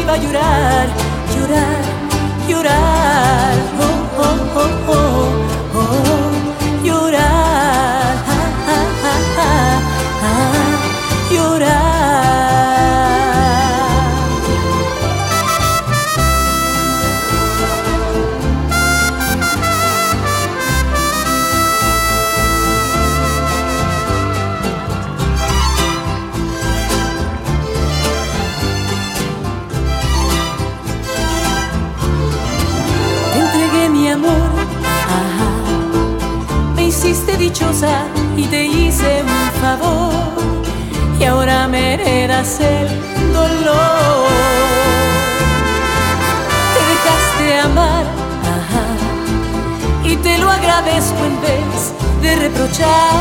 iba a llorar, llorar, llorar. Y te hice un favor, y ahora me heredas el dolor. Te dejaste amar, ajá, y te lo agradezco en vez de reprochar.